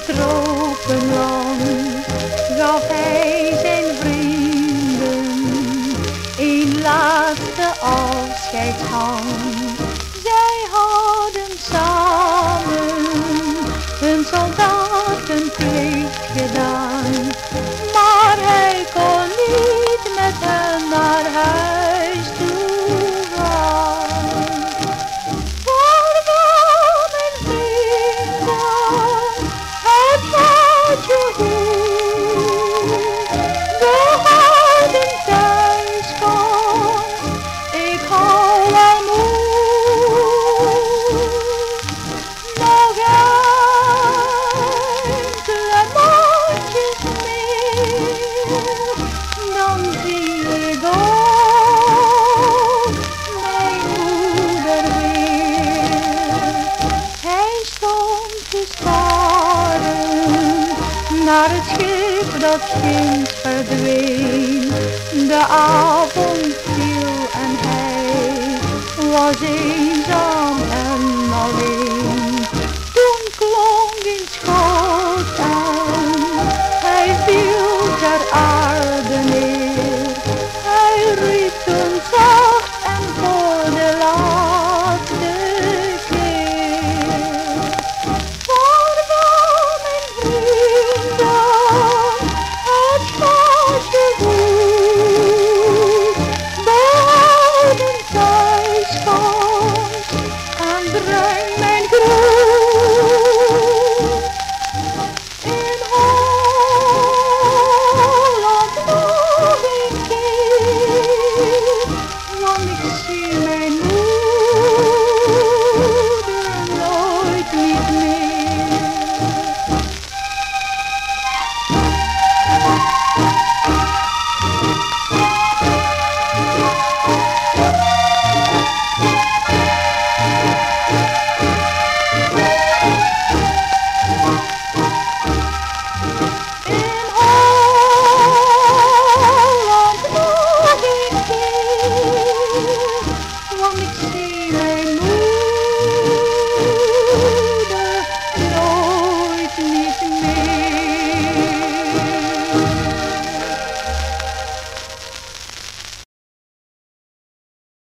tropenland gaf hij zijn vrienden een laatste afscheidshand. Zij hadden samen hun soldatenplicht naar het schip dat ginds verdween. De avond viel en hij was eenzaam bruin, mijn groen. In Holland woon ik hier, want ik zie mijn